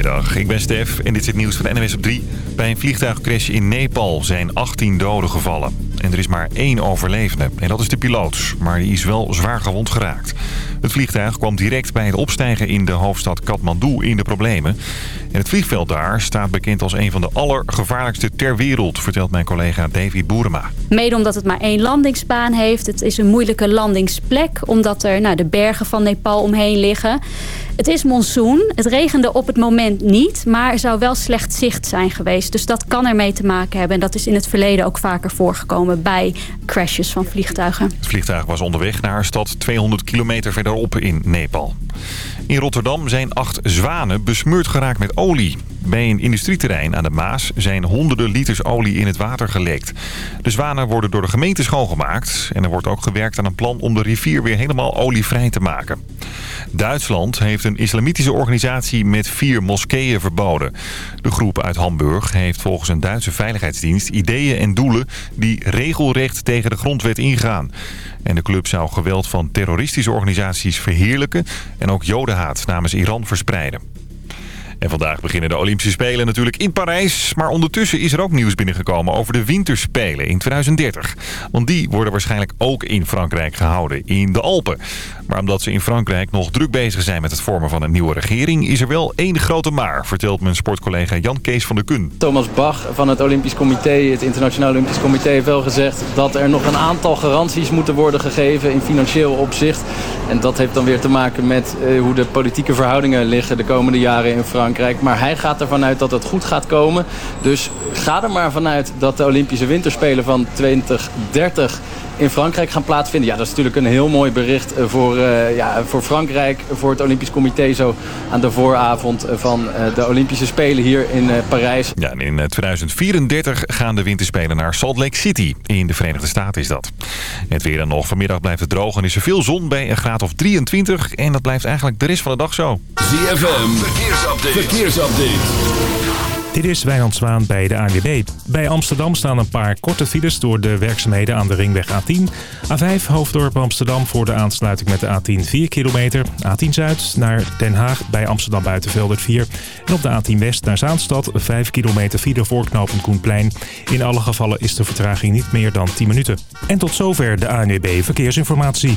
Goedemiddag, ik ben Stef en dit is het nieuws van NWS op 3. Bij een vliegtuigcrash in Nepal zijn 18 doden gevallen. En er is maar één overlevende en dat is de piloot. Maar die is wel zwaar gewond geraakt. Het vliegtuig kwam direct bij het opstijgen in de hoofdstad Kathmandu in de problemen. En het vliegveld daar staat bekend als een van de allergevaarlijkste ter wereld... vertelt mijn collega David Boerema. Mede omdat het maar één landingsbaan heeft. Het is een moeilijke landingsplek omdat er nou, de bergen van Nepal omheen liggen. Het is monsoon. Het regende op het moment niet, maar er zou wel slecht zicht zijn geweest. Dus dat kan ermee te maken hebben. En dat is in het verleden ook vaker voorgekomen bij crashes van vliegtuigen. Het vliegtuig was onderweg naar haar stad 200 kilometer verderop in Nepal. In Rotterdam zijn acht zwanen besmeurd geraakt met olie. Bij een industrieterrein aan de Maas zijn honderden liters olie in het water gelekt. De zwanen worden door de gemeente schoongemaakt. En er wordt ook gewerkt aan een plan om de rivier weer helemaal olievrij te maken. Duitsland heeft een islamitische organisatie met vier moskeeën verboden. De groep uit Hamburg heeft volgens een Duitse veiligheidsdienst ideeën en doelen die regelrecht tegen de grondwet ingaan. En de club zou geweld van terroristische organisaties verheerlijken en ook jodenhaat namens Iran verspreiden. En vandaag beginnen de Olympische Spelen natuurlijk in Parijs. Maar ondertussen is er ook nieuws binnengekomen over de Winterspelen in 2030. Want die worden waarschijnlijk ook in Frankrijk gehouden, in de Alpen. Maar omdat ze in Frankrijk nog druk bezig zijn met het vormen van een nieuwe regering... is er wel één grote maar, vertelt mijn sportcollega Jan Kees van der Kun. Thomas Bach van het Olympisch Comité, het Internationaal Olympisch Comité... heeft wel gezegd dat er nog een aantal garanties moeten worden gegeven in financieel opzicht. En dat heeft dan weer te maken met uh, hoe de politieke verhoudingen liggen de komende jaren in Frankrijk. Maar hij gaat ervan uit dat het goed gaat komen. Dus ga er maar vanuit dat de Olympische Winterspelen van 2030 in Frankrijk gaan plaatsvinden. Ja, dat is natuurlijk een heel mooi bericht eh, voor, uh, ja, voor Frankrijk, voor het Olympisch Comité zo aan de vooravond van uh, de Olympische Spelen hier in uh, Parijs. Ja, en in 2034 gaan de winterspelen naar Salt Lake City. In de Verenigde Staten is dat. Het weer dan nog. Vanmiddag blijft het droog en is er veel zon bij een graad of 23. En dat blijft eigenlijk de rest van de dag zo. ZFM, verkeersupdate. verkeersupdate. Dit is Wijnand Zwaan bij de ANWB. Bij Amsterdam staan een paar korte files door de werkzaamheden aan de ringweg A10. A5 Hoofddorp Amsterdam voor de aansluiting met de A10 4 kilometer. A10 Zuid naar Den Haag bij Amsterdam Buitenveldert 4. En op de A10 West naar Zaanstad 5 kilometer file voorknopend Koenplein. In alle gevallen is de vertraging niet meer dan 10 minuten. En tot zover de ANWB Verkeersinformatie.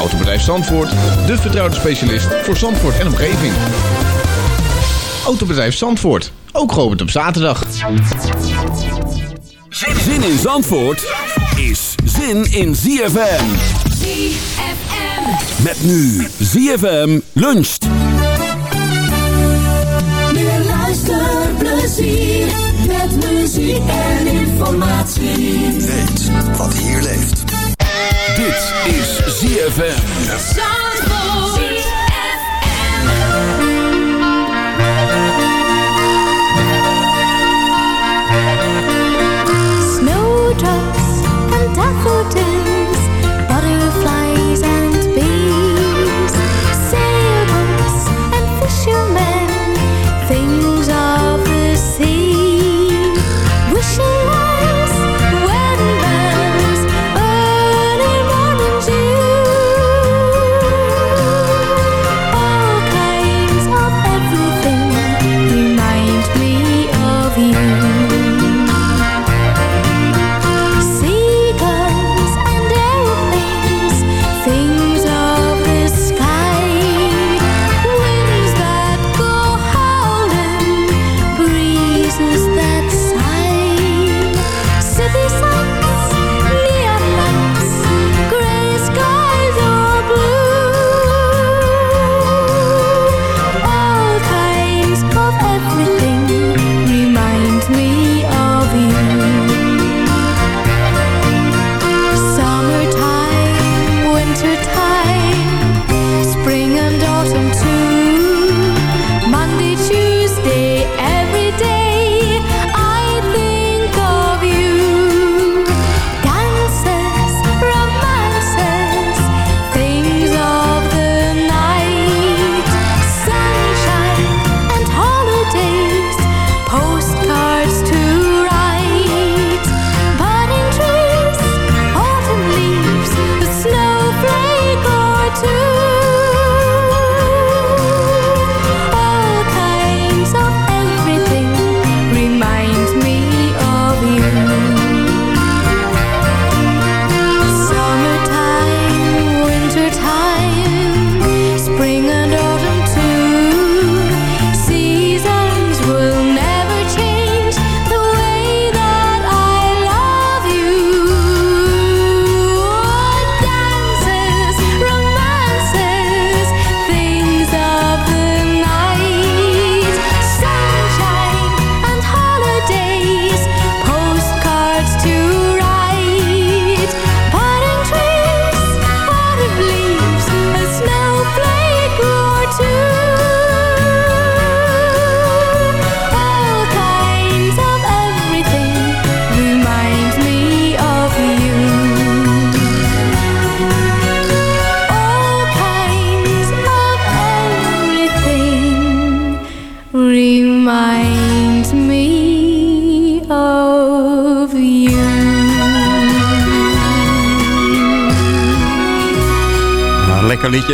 Autobedrijf Zandvoort, de vertrouwde specialist voor Zandvoort en omgeving. Autobedrijf Zandvoort, ook geopend op zaterdag. Zin in Zandvoort is zin in ZFM. ZFM. Met nu ZFM luncht. Meer luisterplezier met muziek en informatie. Weet wat hier leeft. Dit is ZFM.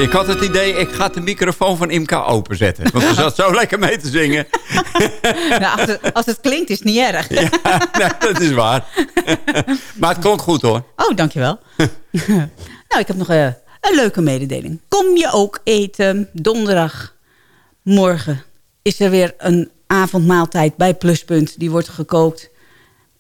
Ik had het idee, ik ga de microfoon van Imka openzetten. Want ze zat zo lekker mee te zingen. Nou, als, het, als het klinkt is het niet erg. Ja, nee, dat is waar. maar het klonk goed hoor. Oh, dankjewel. nou, ik heb nog eh, een leuke mededeling. Kom je ook eten donderdag morgen is er weer een avondmaaltijd bij Pluspunt. Die wordt gekookt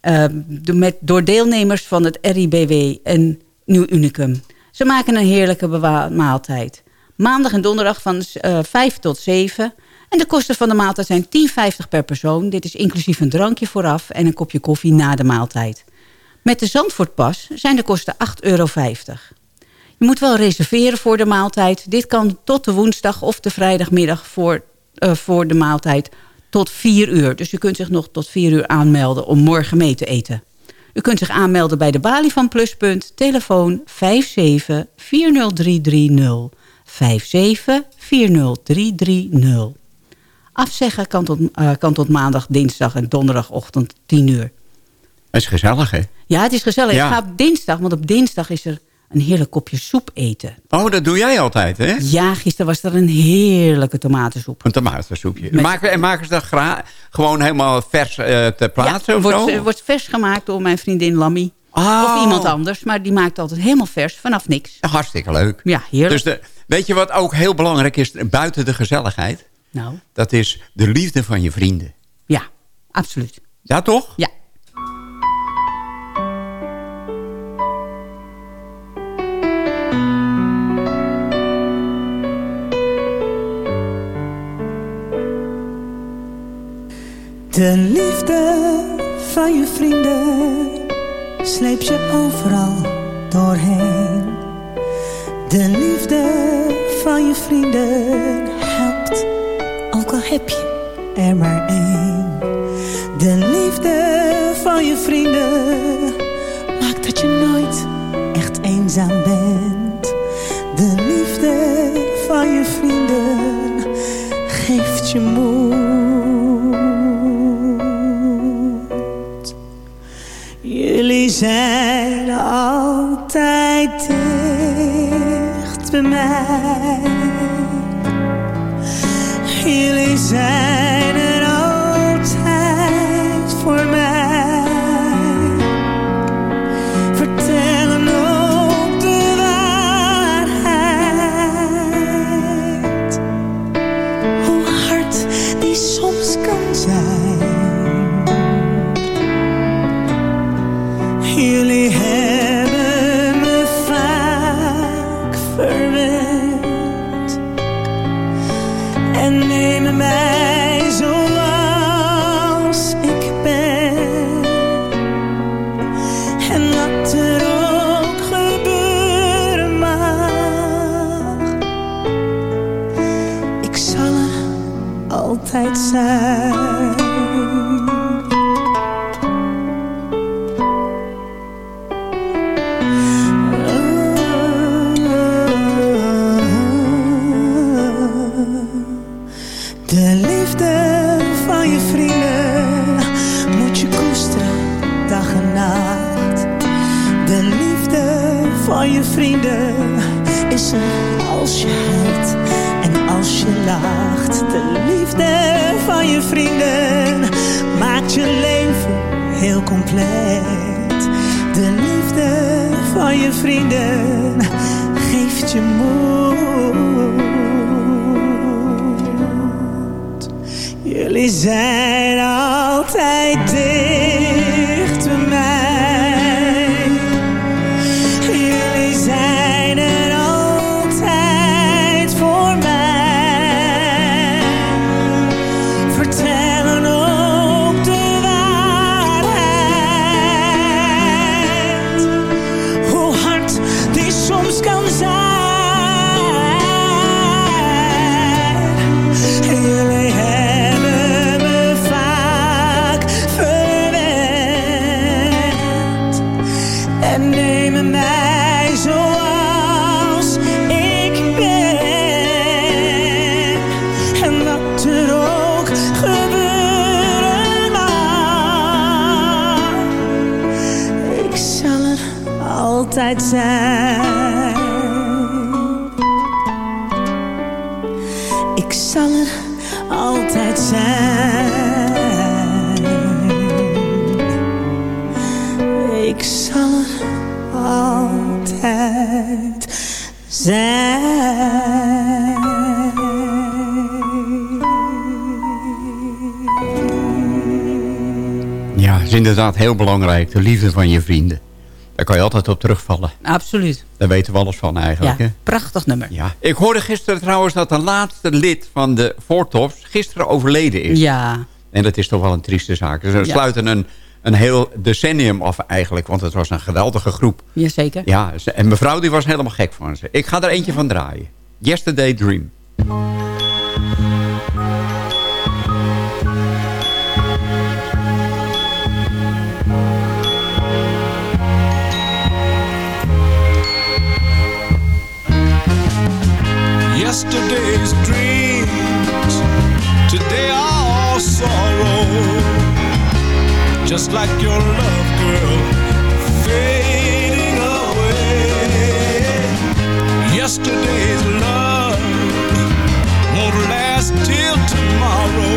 eh, door- met, door deelnemers van het RIBW en Nieuw Unicum. Ze maken een heerlijke maaltijd. Maandag en donderdag van eh 5 tot 7. En de kosten van de maaltijd zijn 10,50 per persoon. Dit is inclusief een drankje vooraf en een kopje koffie na de maaltijd. Met de Zandvoortpas zijn de kosten 8,50 euro. Je moet wel reserveren voor de maaltijd. Dit kan tot de woensdag of de vrijdagmiddag voor, eh, voor de maaltijd tot 4 uur. Dus u kunt zich nog tot 4 uur aanmelden om morgen mee te eten. U kunt zich aanmelden bij de balie van Pluspunt. Telefoon 57-40330. 57-40330. Afzeggen kan tot, eh, kan tot maandag, dinsdag en donderdagochtend 10 uur. Dat is gezellig hè? Ja, het is gezellig. Ja. Ik ga op dinsdag, want op dinsdag is er een heerlijk kopje soep eten. Oh, dat doe jij altijd hè? Ja, gisteren was er een heerlijke tomatensoep. Een tomatensoepje. Met- Maken, en maken ze dat gra- gewoon helemaal vers eh ter plaatse ja, of wordt, zo? eh, wordt vers gemaakt door mijn vriendin Lammy. Oh. Of iemand anders, maar die maakt altijd helemaal vers, vanaf niks. Hartstikke leuk. Ja, heerlijk. Dus de, weet je wat ook heel belangrijk is buiten de gezelligheid? Nou, Dat is de liefde van je vrienden. ja, absoluut. Ja, toch? Ja. De liefde van je vrienden sleep je overal doorheen. De liefde van je vrienden helpt, ook al heb je er maar één. De liefde van je vrienden maakt dat je nooit echt eenzaam bent. De liefde van je vrienden geeft je moed. Zijn altijd dicht bij mij. Zijn altijd dicht altijd zijn. Ik zal er altijd zijn. Ik zal er altijd Ja, is inderdaad heel belangrijk. De liefde van je vrienden. Daar kan je altijd op terugvallen. Absoluut. Daar weten we alles van eigenlijk. Ja, Hè? prachtig nummer. Ja. Ik hoorde gisteren trouwens dat de laatste lid van de Voortops gisteren overleden is. Ja. En dat is toch wel een trieste zaak. Ze Ja. sluiten een, een heel decennium af eigenlijk. Want het was een geweldige groep. Jazeker. Ja, en mevrouw die was helemaal gek van ze. Ik ga er eentje van draaien. Yesterday Dream. Yesterday's dreams, today are all sorrow. Just like your love, girl, fading away. Yesterday's love won't last till tomorrow.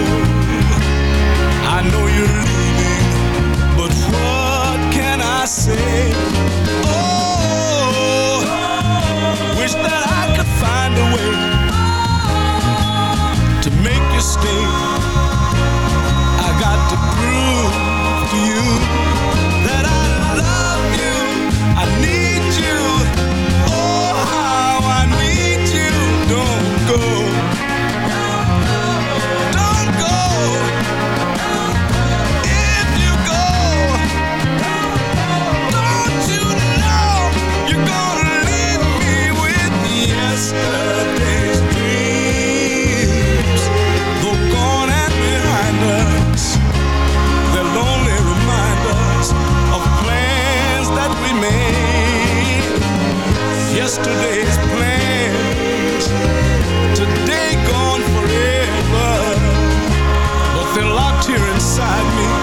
I know you're leaving, but what can I say? Oh, stay. I got to prove to you Yesterday's plans, today gone forever. But they're locked here inside me,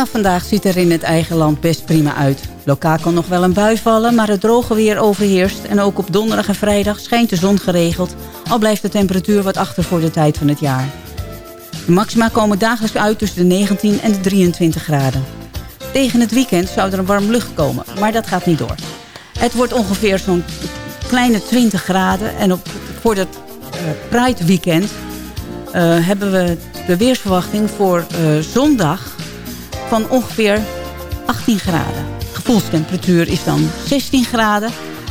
Vanaf vandaag ziet er in het eigen land best prima uit. Lokaal kan nog wel een bui vallen, maar het droge weer overheerst. En ook op donderdag en vrijdag schijnt de zon geregeld. Al blijft de temperatuur wat achter voor de tijd van het jaar. De maxima komen dagelijks uit tussen de 19 en de 23 graden. Tegen het weekend zou er een warm lucht komen, maar dat gaat niet door. Het wordt ongeveer zo'n kleine 20 graden. En op, voor het eh, Pride weekend eh, hebben we de weersverwachting voor eh, zondag van ongeveer 18 graden. Gevoelstemperatuur is dan 16 graden.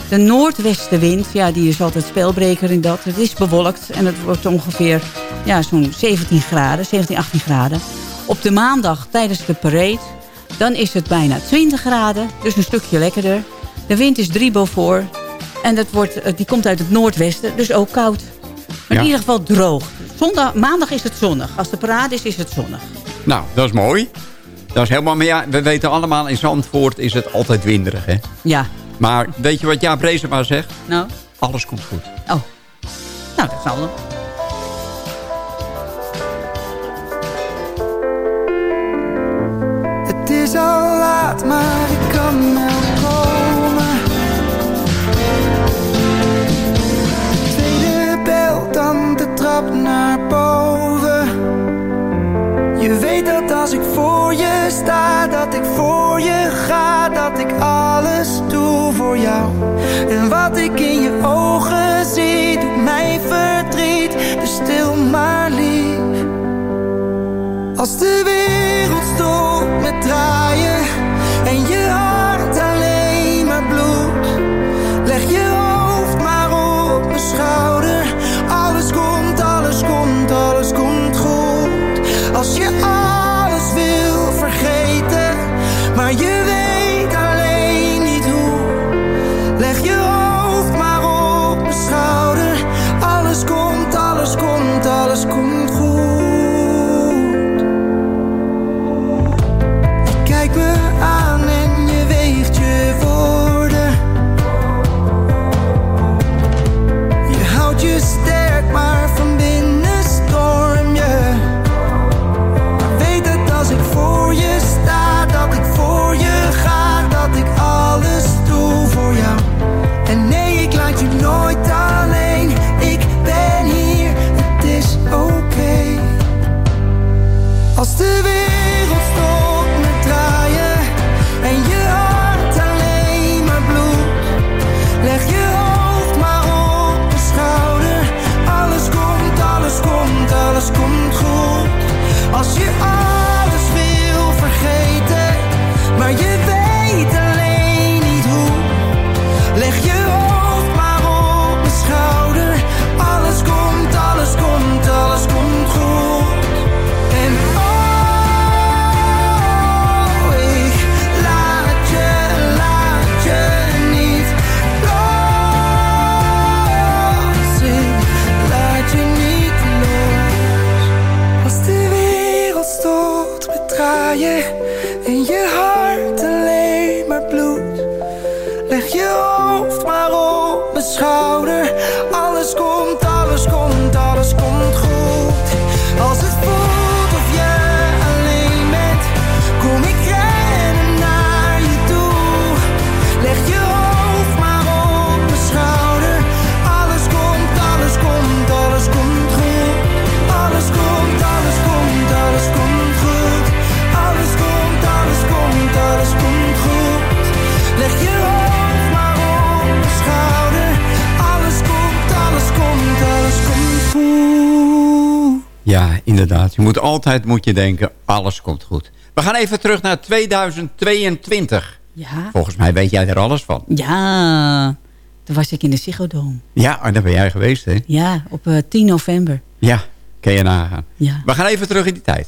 De noordwestenwind, ja, die is altijd speelbreker in dat. Het is bewolkt en het wordt ongeveer ja, zo'n 17 graden, 17, 18 graden. Op de maandag tijdens de parade, dan is het bijna 20 graden, dus een stukje lekkerder. De wind is 3 boven en dat wordt, eh, die komt uit het noordwesten, dus ook koud. Maar Ja. in ieder geval droog. Zondag, maandag is het zonnig. Als de parade is, is het zonnig. Nou, dat is mooi. Dat is helemaal... Maar ja, we weten allemaal, in Zandvoort is het altijd winderig, hè? Ja. Maar weet je wat Jaap Reesema zegt? Nou? Alles komt goed. Oh. Nou, dat zal dan. Het is al laat, maar ik kan wel komen. Tweede bel, dan de trap naar boven. Je weet dat als ik voor je sta, dat ik voor je ga, dat ik alles doe voor jou. En wat ik in je ogen zie, doet mij verdriet, dus stil maar lief. Als de wereld stopt met draaien en je hart altijd moet je denken, alles komt goed. We gaan even terug naar 2022. Ja. Volgens mij weet jij er alles van. Ja, toen was ik in de Ziggo Dome. Ja, en daar ben jij geweest, hè? Ja, op eh, 10 november. Ja, kan je nagaan. Ja. We gaan even terug in die tijd.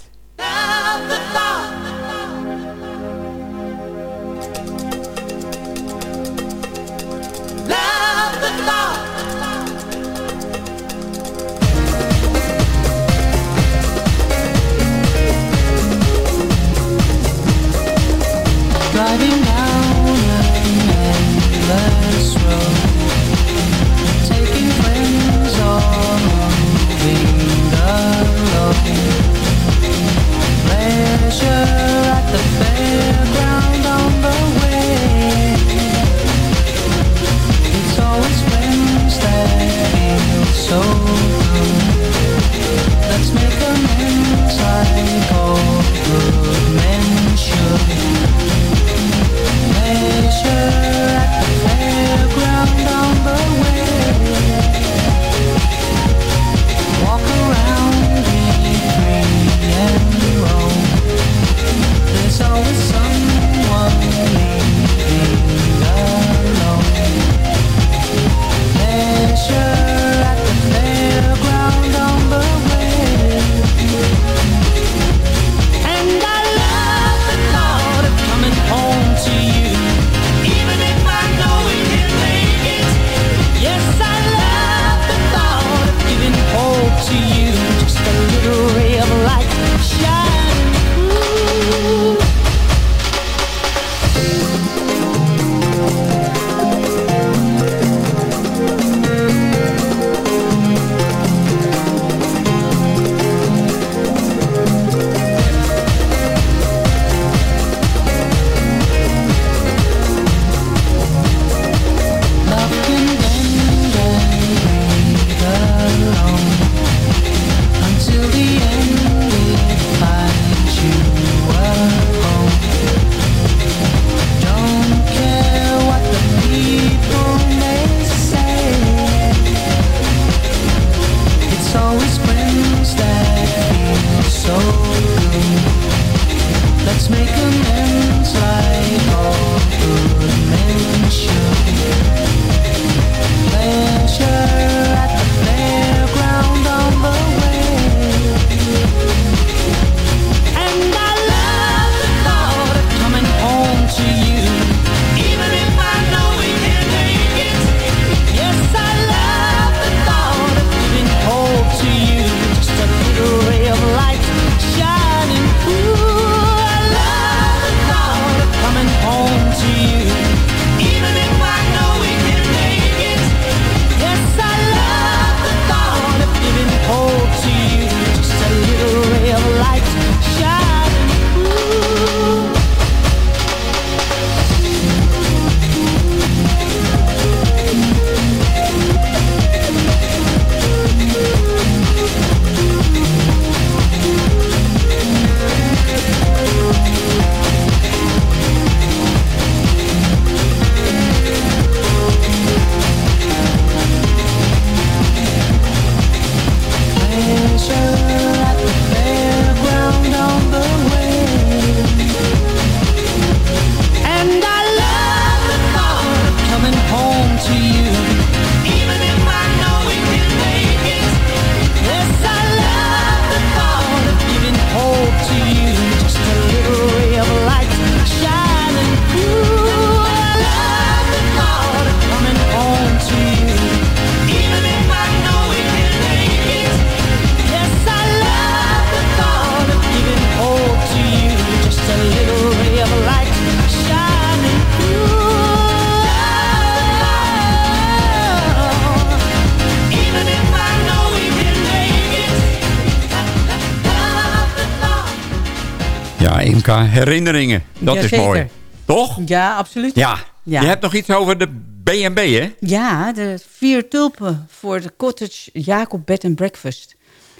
Ja, Imka, herinneringen. Dat is mooi. Toch? Ja, absoluut. Ja. Ja. Je hebt nog iets over de B&B, hè? Ja, de vier tulpen voor de Cottage Jacob Bed and Breakfast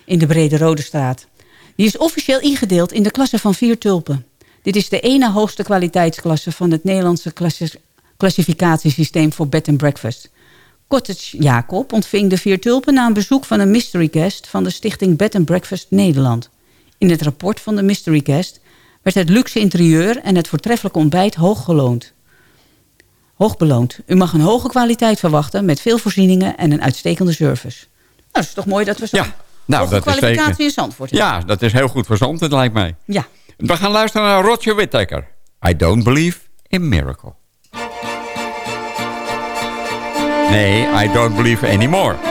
in de Brede Rode Straat. Die is officieel ingedeeld in de klasse van vier tulpen. Dit is de ene hoogste kwaliteitsklasse van het Nederlandse klassi- klassificatiesysteem voor bed and breakfast. Cottage Jacob ontving de vier tulpen na een bezoek van een mystery guest van de stichting Bed and Breakfast Nederland. In het rapport van de mystery guest werd het luxe interieur en het voortreffelijke ontbijt hoog geloond. Hoog beloond. U mag een hoge kwaliteit verwachten met veel voorzieningen en een uitstekende service. Nou, dat is toch mooi dat we zo Nou, hoge dat is kwalificatie zeker. in Zandvoort hebben. Ja, dat is heel goed voor Zandvoort, lijkt mij. Ja. We gaan luisteren naar Roger Whittaker. I don't believe in miracle. Nee, I don't believe anymore.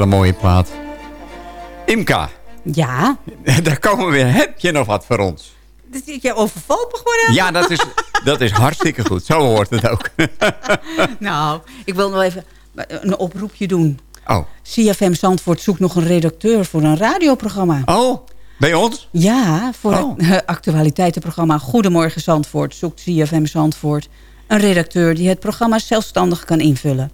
hele mooie plaat. Imka, Ja, daar komen we weer. Heb je nog wat voor ons? dat is je overvalt me gewoon Ja, dat is, dat is hartstikke goed. Zo hoort het ook. Nou, ik wil nog even een oproepje doen. Oh. CFM Zandvoort zoekt nog een redacteur voor een radioprogramma. Oh, bij ons? Ja, voor Oh. het eh, actualiteitenprogramma Goedemorgen Zandvoort zoekt CFM Zandvoort een redacteur die het programma zelfstandig kan invullen.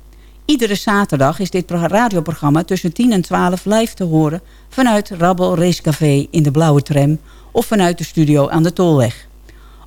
Iedere zaterdag is dit pro- radioprogramma tussen 10 en 12 live te horen vanuit Rabbel Racecafé in de Blauwe Tram of vanuit de studio aan de Tolweg.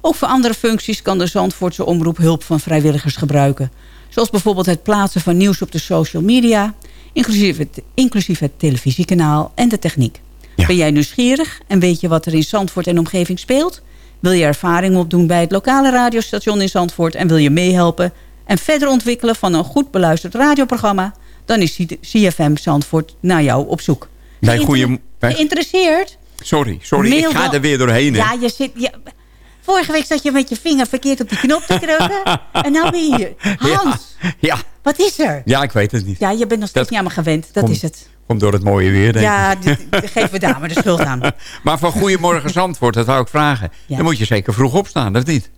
Ook voor andere functies kan de Zandvoortse omroep hulp van vrijwilligers gebruiken. Zoals bijvoorbeeld het plaatsen van nieuws op de social media... inclusief het, inclusief het televisiekanaal en de techniek. Ben jij nieuwsgierig en weet je wat er in Zandvoort en omgeving speelt? Wil je ervaring opdoen bij het lokale radiostation in Zandvoort... en wil je meehelpen en verder ontwikkelen van een goed beluisterd radioprogramma... dan is CFM Zandvoort naar jou op zoek. Bij, goeie, Geïnteresseerd? Sorry, sorry, Mail ik ga er weer doorheen. hè. Ja, je zit... Je, vorige week zat je met je vinger verkeerd op die knop te drukken. en nou ben je hier. Hans, Ja, wat is er? ja, ik weet het niet. Ja, je bent nog steeds Dat niet aan me gewend. Dat is het. Komt door het mooie weer, denk Ja, geef we daar maar de schuld aan. Maar van Goedemorgen Zandvoort, dat wou ik vragen. Ja. Dan moet je zeker vroeg opstaan, of niet?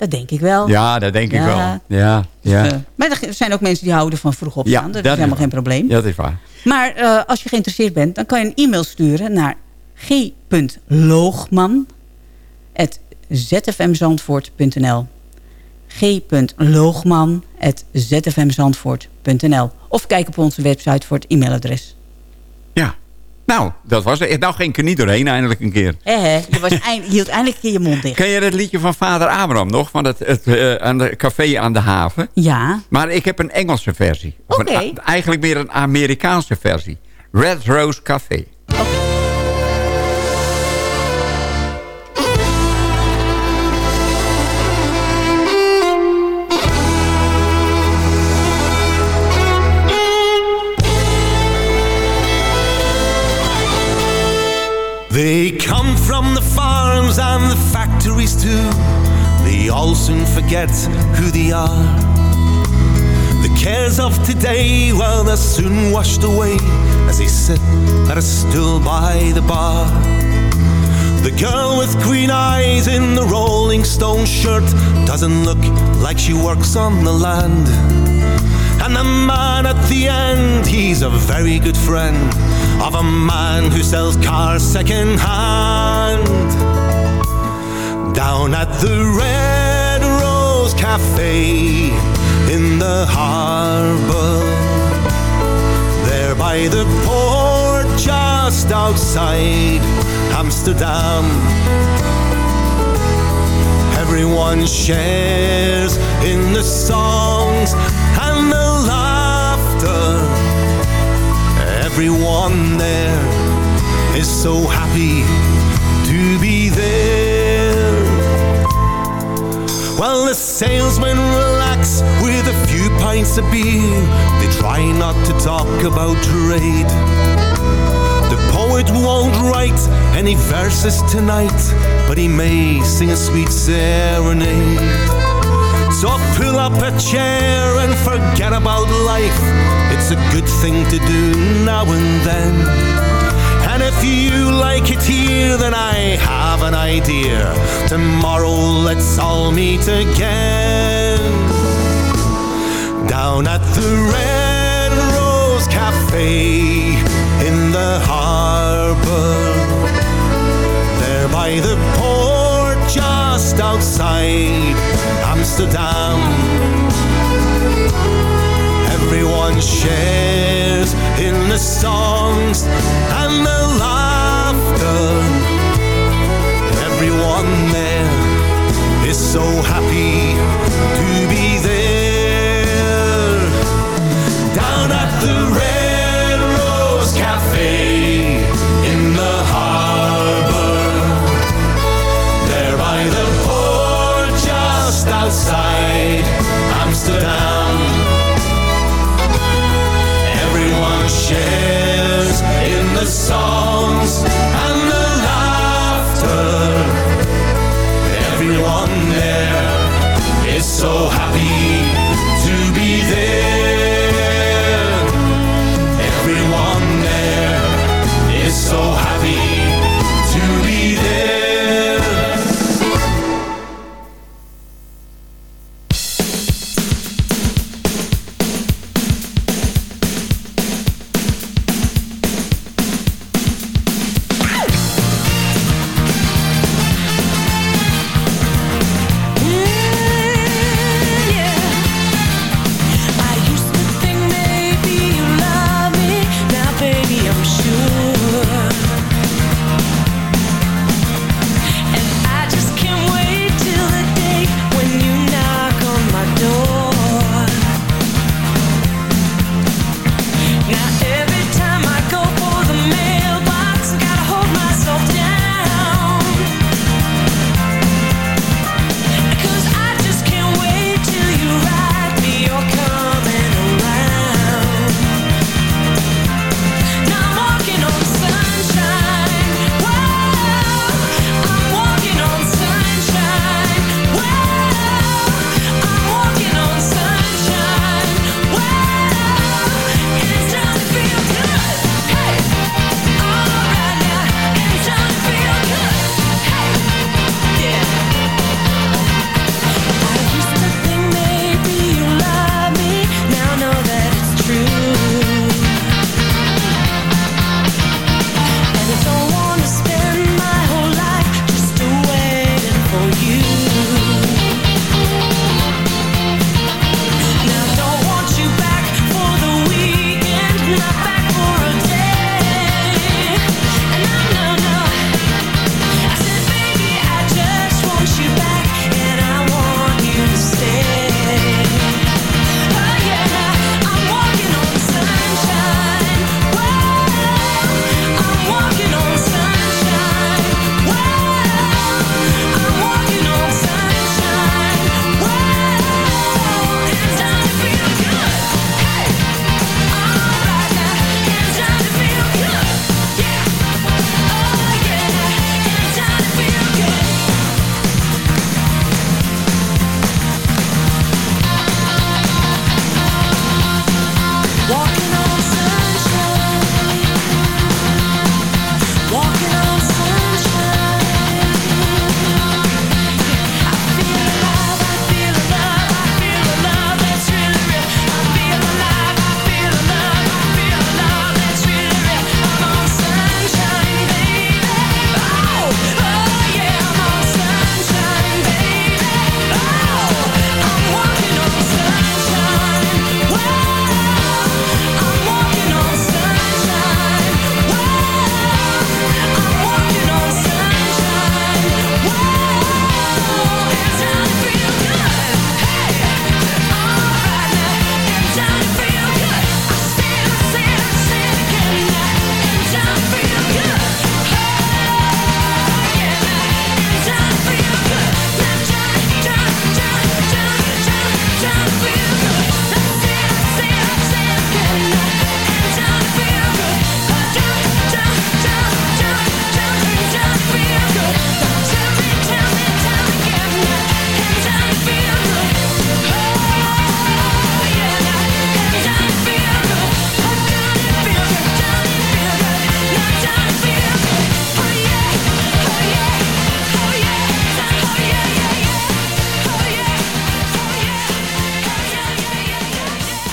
Dat denk ik wel. Ja, dat denk ik wel. Ja, ja. Maar er zijn ook mensen die houden van vroeg opstaan. Ja, dat, dat is helemaal is geen probleem. Ja, dat is waar. Maar eh, als je geïnteresseerd bent, dan kan je een e-mail sturen naar g.loogman.zfmzandvoort.nl g.loogman.zfmzandvoort.nl Of kijk op onze website voor het e-mailadres. Nou, dat was het. Nou ging ik er niet doorheen eindelijk een keer. Hé, hé, je, was eind- je hield eindelijk een keer je mond dicht. Ken je het liedje van vader Abraham nog? Van het, het eh, aan de café aan de haven? Ja. Maar ik heb een Engelse versie. Oké. Eigenlijk meer een Amerikaanse versie. Red Rose Café. They come from the farms and the factories too. They all soon forget who they are. The cares of today, well, they're soon washed away as they sit at a stool by the bar. The girl with green eyes in the Rolling Stone shirt doesn't look like she works on the land. And the man at the end, he's a very good friend of a man who sells cars second hand. Down at the Red Rose Cafe in the harbor, there by the port just outside Amsterdam. Everyone shares in the songs and the laughter. Everyone there is so happy to be there. Well, the salesmen relax with a few pints of beer. They try not to talk about trade. The poet won't write any verses tonight, but he may sing a sweet serenade. So pull up a chair and forget about life. A good thing to do now and then. And if you like it here, then I have an idea. Tomorrow let's all meet again. Down at the Red Rose Cafe in the harbor. There by the port just outside Amsterdam. Everyone shares in the songs and the laughter. Everyone there is so happy to be there. Down at the Red Rose Cafe songs and the laughter. Everyone there is so happy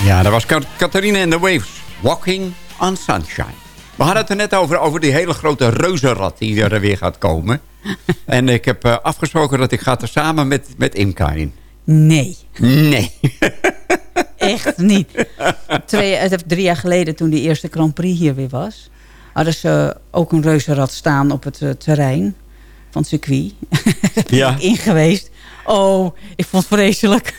Ja, dat was Catharina and the Waves. Walking on Sunshine. We hadden het er net over, over die hele grote reuzenrad die er weer gaat komen. en ik heb eh, afgesproken dat ik ga er samen met, met Imka in. Nee. Nee. Echt niet. Twee, eh, drie jaar geleden, toen die eerste Grand Prix hier weer was... hadden ze ook een reuzenrad staan op het eh, terrein van het circuit. Ja. in geweest. Oh, ik vond het vreselijk.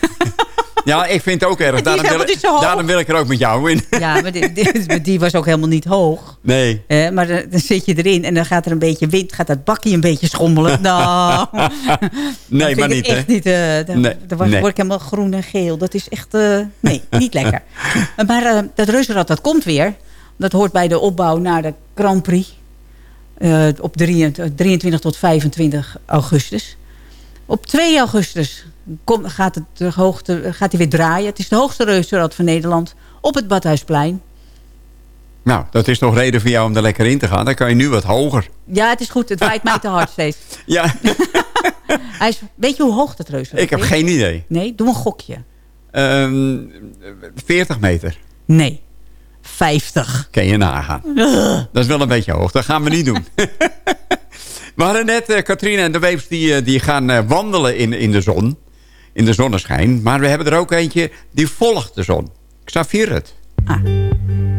Ja, ik vind het ook erg. Daarom wil, hoog. daarom wil ik er ook met jou in. ja, maar die, die, die was ook helemaal niet hoog. Nee. Eh, maar dan, dan zit je erin en dan gaat er een beetje wind, gaat dat bakje een beetje schommelen. Nou, Nee, maar ik niet, echt niet. eh, dan Nee, dan word, nee. word ik helemaal groen en geel. Dat is echt, eh, nee, niet lekker. Maar dat reuzenrad, dat komt weer. Dat hoort bij de opbouw naar de Grand Prix. op 23, 23 tot 25 augustus. Op 2 augustus kom, gaat, het de hoogte, gaat hij weer draaien. Het is de hoogste reuzenrad van Nederland op het Badhuisplein. Nou, dat is nog reden voor jou om er lekker in te gaan. Dan kan je nu wat hoger. Ja, het is goed. Het waait mij te hard steeds. Ja, Hij is, weet je hoe hoog dat reuzenrad ik heb is? geen idee. Nee, doe een gokje. Ehm 40 meter. Nee, 50. Kan je nagaan. Ugh. Dat is wel een beetje hoog. Dat gaan we niet doen. we hadden net Katrina en de Weeps die, eh, die gaan eh, wandelen in, in de zon. In de zonneschijn. Maar we hebben er ook eentje die volgt de zon. Xavier het. Follow,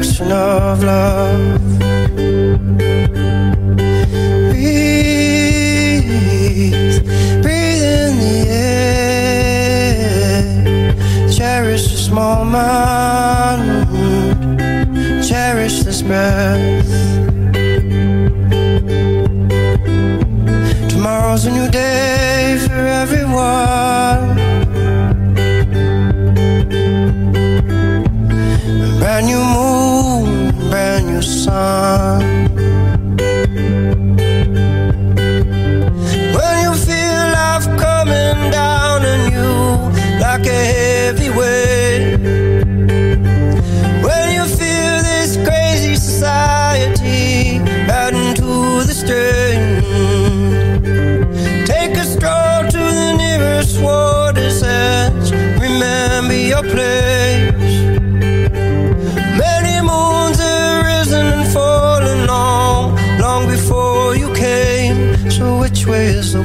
direction of love. Breathe, breathe in the air, cherish this moment, cherish this breath. Tomorrow's a new day for everyone.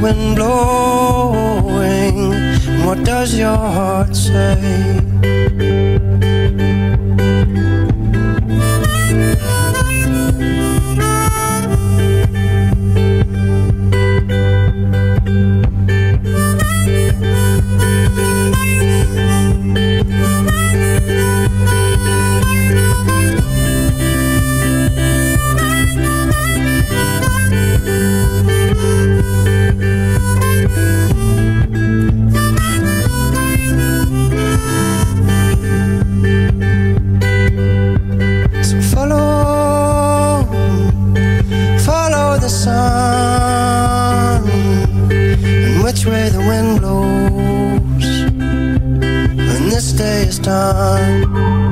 Wind blowing? What does your heart say? which way the wind blows and this day is done.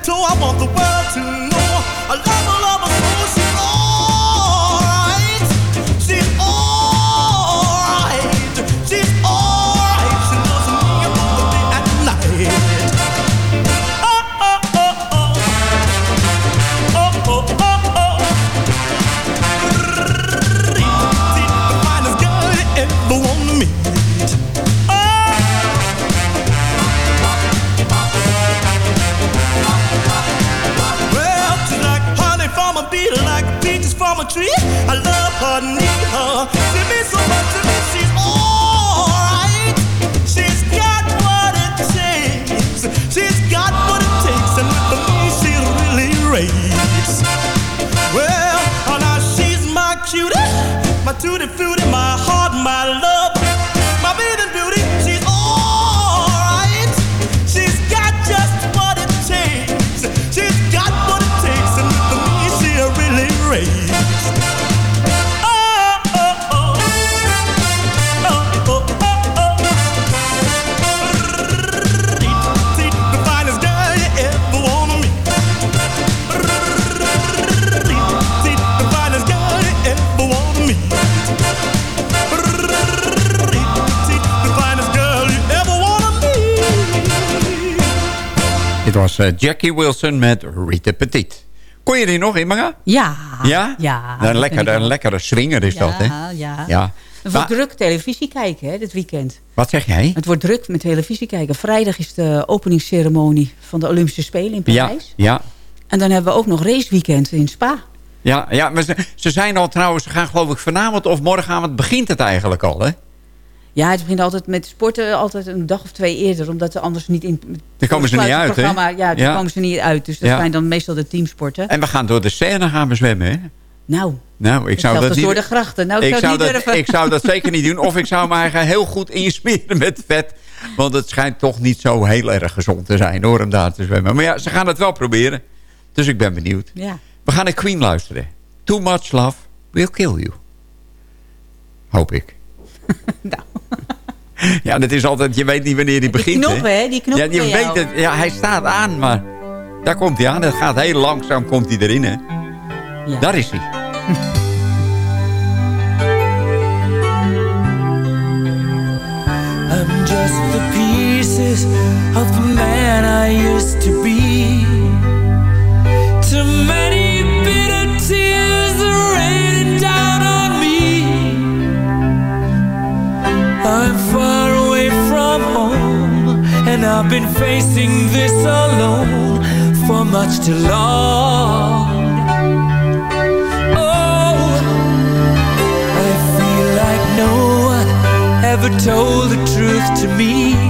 Head to toe. I want the honey from a bee, like peaches from a tree. I love her, need her. She means so much to me. She's alright. She's got what it takes. She's got what it takes, and with me she really rates. Well, oh, now she's my cutie, my tutti Jackie Wilson met Rita Petit. Kon je die nog inmangen? Ja. Ja? Ja. Een lekkere, een lekkere swinger is dat, hè? Ja, ja. Ja. Het wordt Maar- druk televisie kijken hè, dit weekend. Wat zeg jij? Het wordt druk met televisie kijken. Vrijdag is de openingsceremonie van de Olympische Spelen in Ja, Parijs. ja. En dan hebben we ook nog raceweekend in Spa. Ja, ja maar ze, ze zijn al trouwens, ze gaan geloof ik vanavond of morgenavond begint het eigenlijk al, hè? Ja, het begint altijd met sporten altijd een dag of twee eerder. Omdat ze anders niet in... Daar komen ze niet uit, hè? programma, Ja, daar Ja. komen ze niet uit. Dus dat Ja. zijn dan meestal de teamsporten. En we gaan door de scène gaan we zwemmen, hè? Nou, Nou, ik zou dat niet... door de grachten. Nou, ik, ik, zou zou het niet dat, durven. ik zou dat zeker niet doen. Of ik zou eigenlijk heel goed insmeren met vet. Want het schijnt toch niet zo heel erg gezond te zijn hoor, om daar te zwemmen. Maar ja, ze gaan het wel proberen. Dus ik ben benieuwd. Ja. We gaan naar Queen luisteren. Too much love will kill you. Hoop ik. Ja, dat is altijd, je weet niet wanneer die begint. knop, hè? Die knop ja, je weet jou. het. Ja, hij staat aan, maar daar komt hij aan. Het gaat heel langzaam, komt hij erin, hè. Daar is hij. I'm just the pieces of the man I used to and I've been facing this alone for much too long. Oh, I feel like no one ever told the truth to me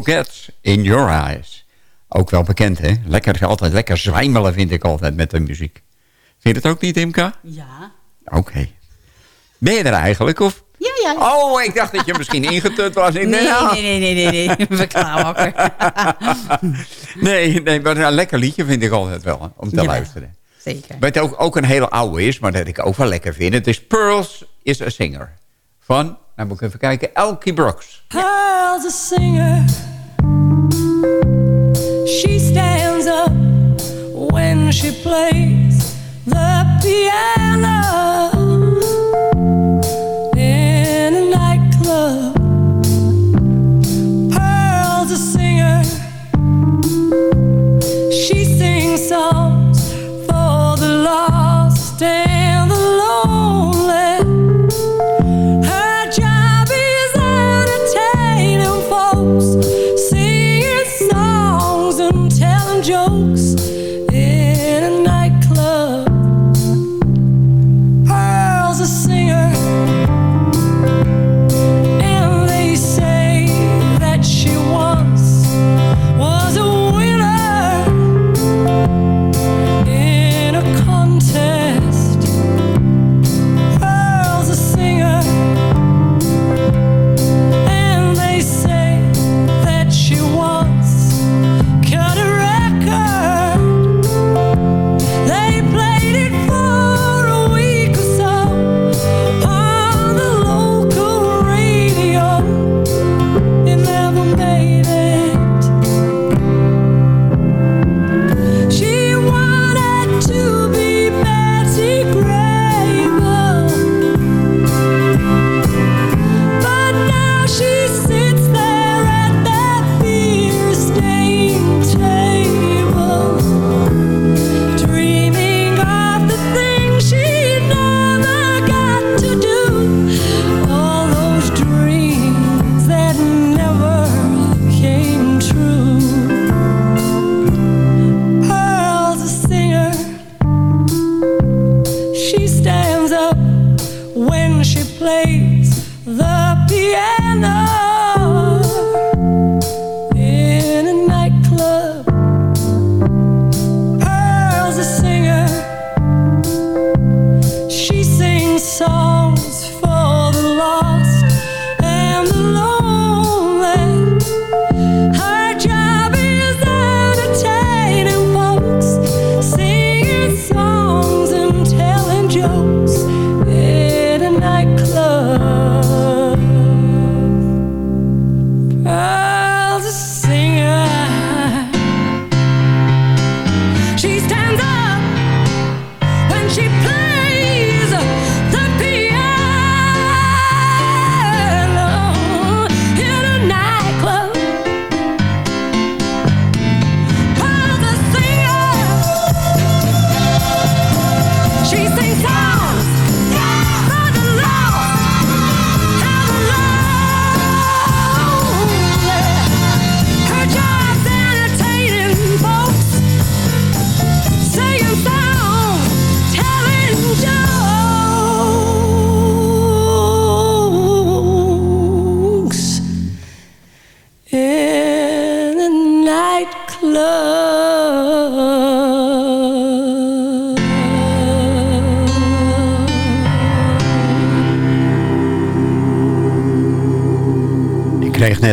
Gets in Your Eyes. Ook wel bekend, hè? Lekker, altijd lekker zwijmelen vind ik altijd met de muziek. Vind je het ook niet, Imka? Ja. Oké. Ben je er eigenlijk, of? Ja, ja. Oh, ik dacht dat je misschien ingetut was. Ik Nee, nou. nee, nee, nee, nee, nee. We nee, nee, maar een lekker liedje vind ik altijd wel, hè, om te luisteren. Zeker. Wat ook, ook een hele oude is, maar dat ik ook wel lekker vind. Het is Pearls is a Singer. Van, nou moet ik even kijken, Elkie Brooks. Pearl's a singer. She stands up when she plays the piano in a nightclub. Pearl's a singer. She sings songs for the lost and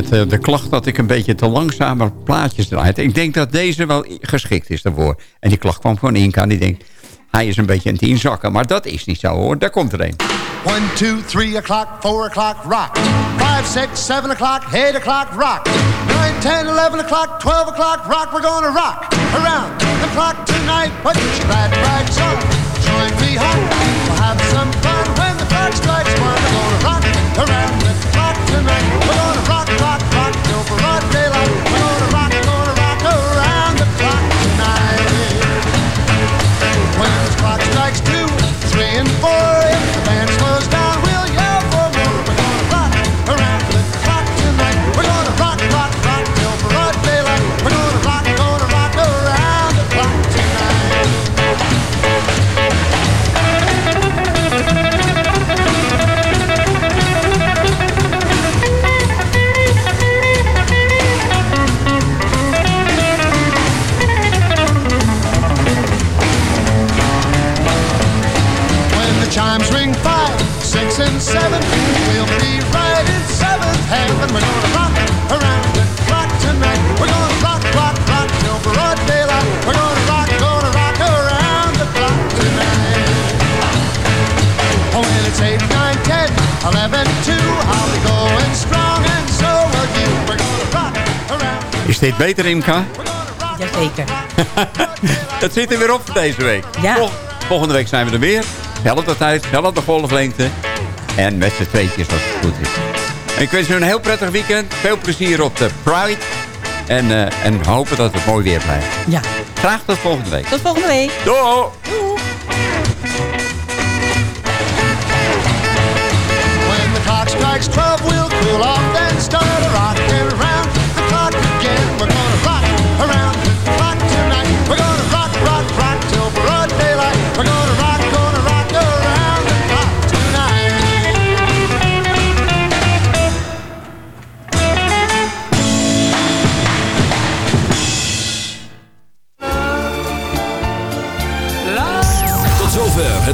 net eh, de klacht dat ik een beetje te langzamer plaatjes draaide. Ik denk dat deze wel geschikt is daarvoor. En die klacht kwam van Inka. En die denkt, hij is een beetje aan het inzakken. Maar dat is niet zo hoor. Daar komt er een. One, two, three o'clock, four o'clock, rock. Five, six, seven o'clock, eight o'clock, rock. Nine, ten, eleven o'clock, twelve o'clock, rock. We're gonna rock around the clock tonight. Put your glad rags on. Join me, hon. We'll have some fun when the clock strikes one. We're gonna rock around the clock tonight. We're gonna rock, rock, dit beter, Imka? Jazeker. Het zit er weer op voor deze week. Ja. Vol- volgende week zijn we er weer. Zelfde tijd, zelfde golflengte. En met z'n tweetjes als het goed is. En ik wens u een heel prettig weekend. Veel plezier op de Pride. En, eh, en hopen dat het mooi weer blijft. Ja. Graag tot volgende week. Tot volgende week. Doei! When the clock strikes 12, we'll cool off,